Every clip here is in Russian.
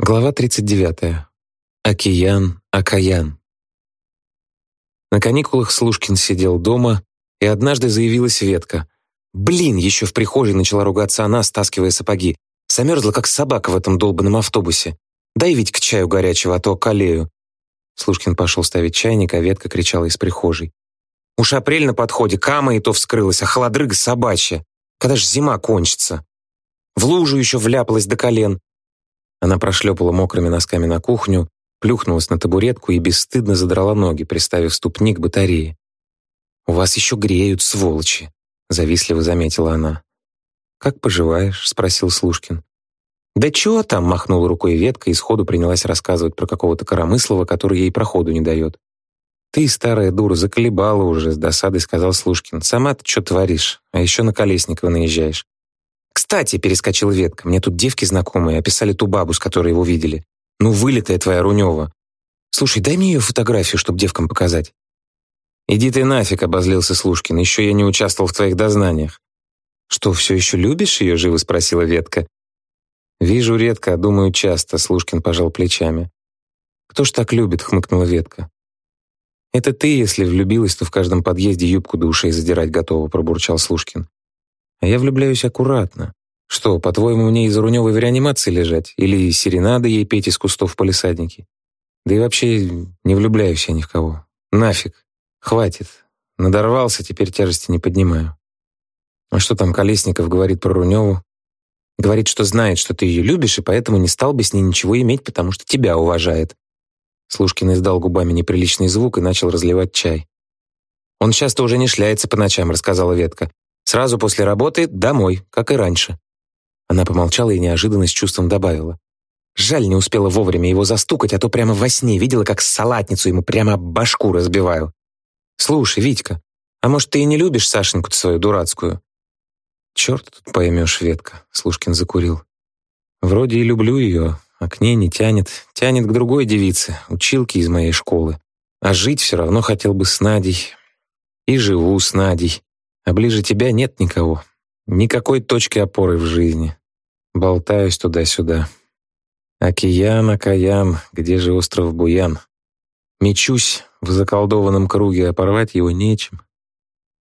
Глава 39. Океан, Окаян. На каникулах Слушкин сидел дома, и однажды заявилась ветка. Блин, еще в прихожей начала ругаться она, стаскивая сапоги. Замерзла, как собака в этом долбанном автобусе. Дай ведь к чаю горячего, а то околею. Слушкин пошел ставить чайник, а ветка кричала из прихожей. Уж апрель на подходе, кама и то вскрылась, а холодрыга собачья. Когда ж зима кончится? В лужу еще вляпалась до колен. Она прошлепала мокрыми носками на кухню, плюхнулась на табуретку и бесстыдно задрала ноги, приставив ступни к батарее. «У вас еще греют, сволочи», — завистливо заметила она. «Как поживаешь?» — спросил Слушкин. «Да чего там?» — махнула рукой ветка и сходу принялась рассказывать про какого-то коромыслова, который ей проходу не дает. «Ты, старая дура, заколебала уже», — с досадой сказал Слушкин. «Сама ты что творишь? А еще на Колесникова наезжаешь. «Кстати», — перескочила ветка, — «мне тут девки знакомые описали ту бабу, с которой его видели. Ну, вылитая твоя Рунева. Слушай, дай мне ее фотографию, чтобы девкам показать». «Иди ты нафиг», — обозлился Слушкин, — «еще я не участвовал в твоих дознаниях». «Что, все еще любишь ее?» — живо спросила ветка. «Вижу редко, а думаю часто», — Слушкин пожал плечами. «Кто ж так любит?» — хмыкнула ветка. «Это ты, если влюбилась, то в каждом подъезде юбку до ушей задирать готова», — пробурчал Слушкин. А я влюбляюсь аккуратно. Что, по-твоему, мне из-за Руневой в реанимации лежать? Или серенады ей петь из кустов в палисаднике? Да и вообще не влюбляюсь я ни в кого. Нафиг. Хватит. Надорвался, теперь тяжести не поднимаю. А что там Колесников говорит про Руневу? Говорит, что знает, что ты ее любишь, и поэтому не стал бы с ней ничего иметь, потому что тебя уважает. Слушкин издал губами неприличный звук и начал разливать чай. «Он часто уже не шляется по ночам», — рассказала Ветка. Сразу после работы домой, как и раньше». Она помолчала и неожиданно с чувством добавила. «Жаль, не успела вовремя его застукать, а то прямо во сне видела, как салатницу ему прямо башку разбиваю. Слушай, Витька, а может, ты и не любишь Сашеньку-то свою дурацкую?» «Черт тут поймешь, Ветка», — Слушкин закурил. «Вроде и люблю ее, а к ней не тянет. Тянет к другой девице, училке из моей школы. А жить все равно хотел бы с Надей. И живу с Надей. А ближе тебя нет никого. Никакой точки опоры в жизни. Болтаюсь туда-сюда. Океан, окаян, где же остров Буян? Мечусь в заколдованном круге, а порвать его нечем.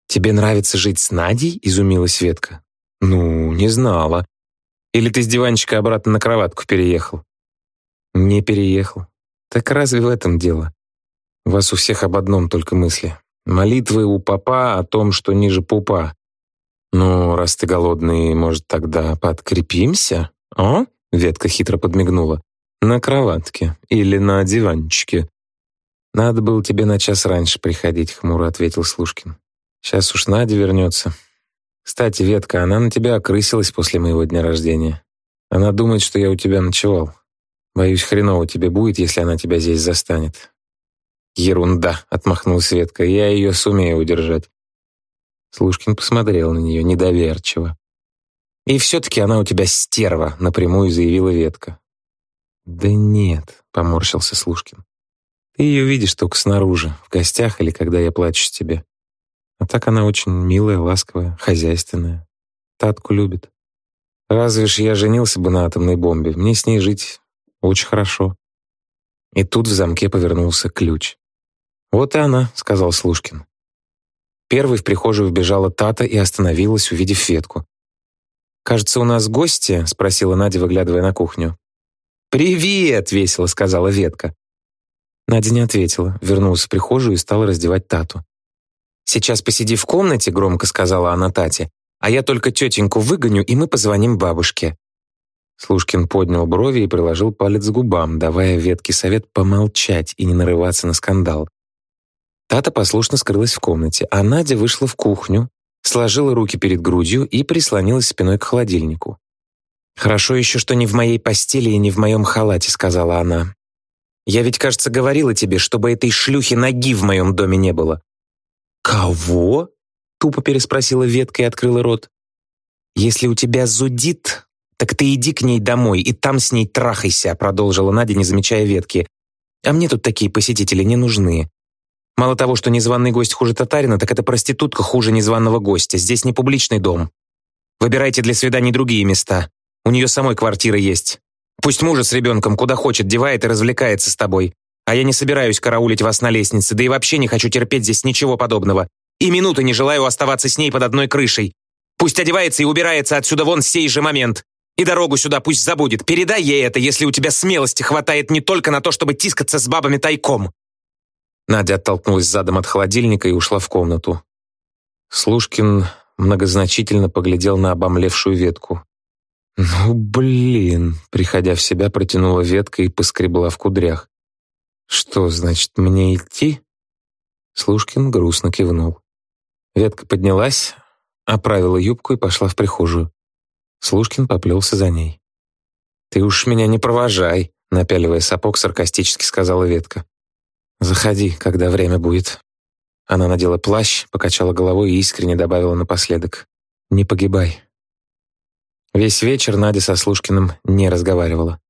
«Тебе нравится жить с Надей?» — изумилась Светка. «Ну, не знала. Или ты с диванчика обратно на кроватку переехал?» «Не переехал. Так разве в этом дело? У вас у всех об одном только мысли. Молитвы у папа о том, что ниже пупа. Ну, раз ты голодный, может, тогда подкрепимся? А? Ветка хитро подмигнула. На кроватке или на диванчике. Надо было тебе на час раньше приходить, хмуро ответил Слушкин. Сейчас уж Надя вернется. Кстати, Ветка, она на тебя окрысилась после моего дня рождения. Она думает, что я у тебя ночевал. Боюсь, хреново тебе будет, если она тебя здесь застанет. «Ерунда», — отмахнулась Светка, — «я ее сумею удержать». Слушкин посмотрел на нее недоверчиво. «И все-таки она у тебя стерва», — напрямую заявила Ветка. «Да нет», — поморщился Слушкин. «Ты ее видишь только снаружи, в гостях или когда я плачу тебе. А так она очень милая, ласковая, хозяйственная. Татку любит. Разве ж я женился бы на атомной бомбе, мне с ней жить очень хорошо». И тут в замке повернулся ключ. «Вот и она», — сказал Слушкин. Первой в прихожую вбежала Тата и остановилась, увидев ветку. «Кажется, у нас гости?» — спросила Надя, выглядывая на кухню. «Привет!» — весело сказала ветка. Надя не ответила, вернулась в прихожую и стала раздевать Тату. «Сейчас посиди в комнате», — громко сказала она Тате, «а я только тетеньку выгоню, и мы позвоним бабушке». Слушкин поднял брови и приложил палец к губам, давая ветке совет помолчать и не нарываться на скандал. Тата послушно скрылась в комнате, а Надя вышла в кухню, сложила руки перед грудью и прислонилась спиной к холодильнику. «Хорошо еще, что не в моей постели и не в моем халате», — сказала она. «Я ведь, кажется, говорила тебе, чтобы этой шлюхи ноги в моем доме не было». «Кого?» — тупо переспросила ветка и открыла рот. «Если у тебя зудит, так ты иди к ней домой и там с ней трахайся», — продолжила Надя, не замечая ветки. «А мне тут такие посетители не нужны. Мало того, что незваный гость хуже татарина, так эта проститутка хуже незваного гостя. Здесь не публичный дом. Выбирайте для свиданий другие места. У нее самой квартира есть. Пусть мужа с ребенком куда хочет девает и развлекается с тобой. А я не собираюсь караулить вас на лестнице, да и вообще не хочу терпеть здесь ничего подобного. И минуты не желаю оставаться с ней под одной крышей. Пусть одевается и убирается отсюда вон сей же момент. И дорогу сюда пусть забудет. Передай ей это, если у тебя смелости хватает не только на то, чтобы тискаться с бабами тайком». Надя оттолкнулась задом от холодильника и ушла в комнату. Слушкин многозначительно поглядел на обомлевшую ветку. «Ну, блин!» — приходя в себя, протянула ветка и поскребла в кудрях. «Что, значит, мне идти?» Слушкин грустно кивнул. Ветка поднялась, оправила юбку и пошла в прихожую. Слушкин поплелся за ней. «Ты уж меня не провожай», — напяливая сапог, саркастически сказала ветка. «Заходи, когда время будет». Она надела плащ, покачала головой и искренне добавила напоследок. «Не погибай». Весь вечер Надя со Слушкиным не разговаривала.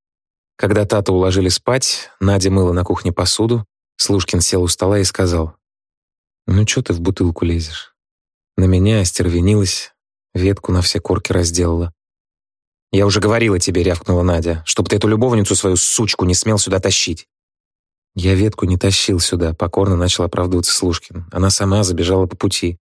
Когда Тата уложили спать, Надя мыла на кухне посуду, Слушкин сел у стола и сказал, «Ну что ты в бутылку лезешь?» На меня остервенилась, ветку на все корки разделала. «Я уже говорила тебе», — рявкнула Надя, «чтобы ты эту любовницу свою сучку не смел сюда тащить». Я ветку не тащил сюда, покорно начал оправдываться Слушкин. Она сама забежала по пути.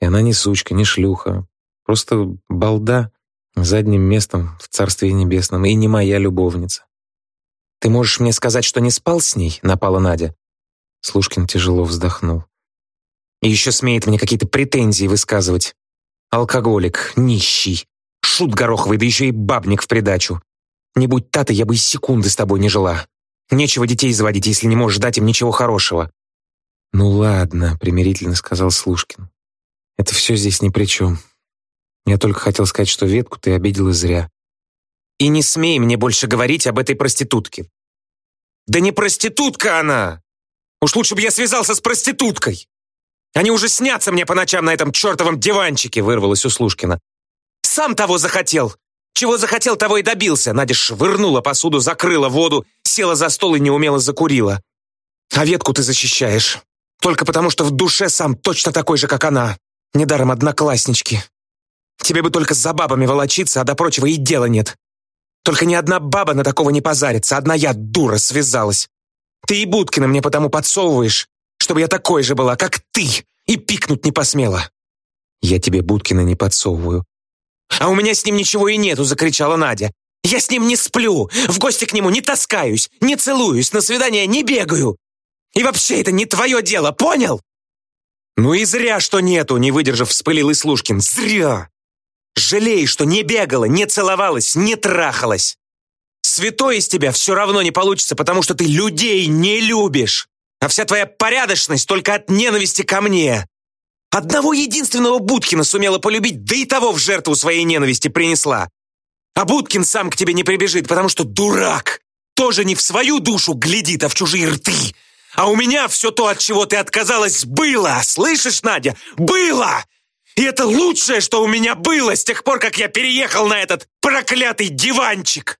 И она не сучка, не шлюха. Просто балда задним местом в Царстве Небесном и не моя любовница. «Ты можешь мне сказать, что не спал с ней?» — напала Надя. Слушкин тяжело вздохнул. «И еще смеет мне какие-то претензии высказывать. Алкоголик, нищий, шут гороховый, да еще и бабник в придачу. Не будь тата, я бы и секунды с тобой не жила. Нечего детей заводить, если не можешь дать им ничего хорошего». «Ну ладно», — примирительно сказал Слушкин. «Это все здесь ни при чем. Я только хотел сказать, что ветку ты обидела зря. И не смей мне больше говорить об этой проститутке. Да не проститутка она! Уж лучше бы я связался с проституткой. Они уже снятся мне по ночам на этом чертовом диванчике, вырвалось у Слушкина. Сам того захотел. Чего захотел, того и добился. Надя швырнула посуду, закрыла воду, села за стол и неумело закурила. А ветку ты защищаешь. Только потому, что в душе сам точно такой же, как она. Недаром однокласснички. Тебе бы только за бабами волочиться, а до прочего и дела нет. Только ни одна баба на такого не позарится, одна я, дура, связалась. Ты и Будкина мне потому подсовываешь, чтобы я такой же была, как ты, и пикнуть не посмела. Я тебе Будкина не подсовываю. А у меня с ним ничего и нету, закричала Надя. Я с ним не сплю, в гости к нему не таскаюсь, не целуюсь, на свидание не бегаю. И вообще это не твое дело, понял? Ну и зря, что нету, не выдержав, вспылил и Слушкин. Зря! Жалей, что не бегала, не целовалась, не трахалась. Святой из тебя все равно не получится, потому что ты людей не любишь. А вся твоя порядочность только от ненависти ко мне. Одного единственного Будкина сумела полюбить, да и того в жертву своей ненависти принесла. А Будкин сам к тебе не прибежит, потому что дурак. Тоже не в свою душу глядит, а в чужие рты. А у меня все то, от чего ты отказалась, было. Слышишь, Надя? Было! И это лучшее, что у меня было с тех пор, как я переехал на этот проклятый диванчик!»